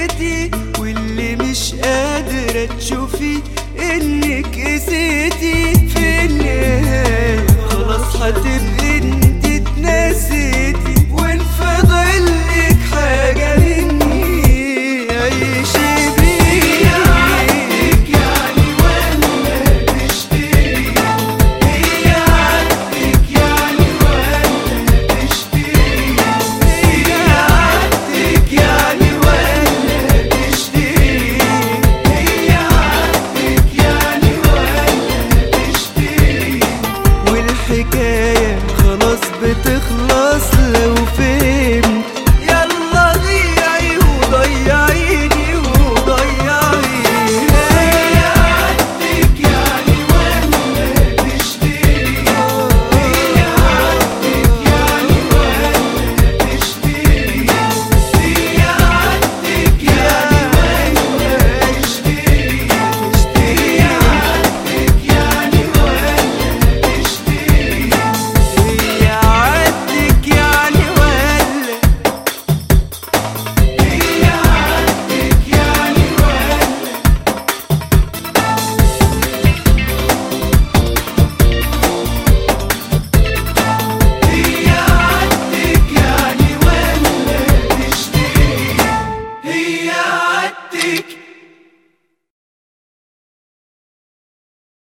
صحيتي واللي مش قادرة تشوفي انك قسيتي في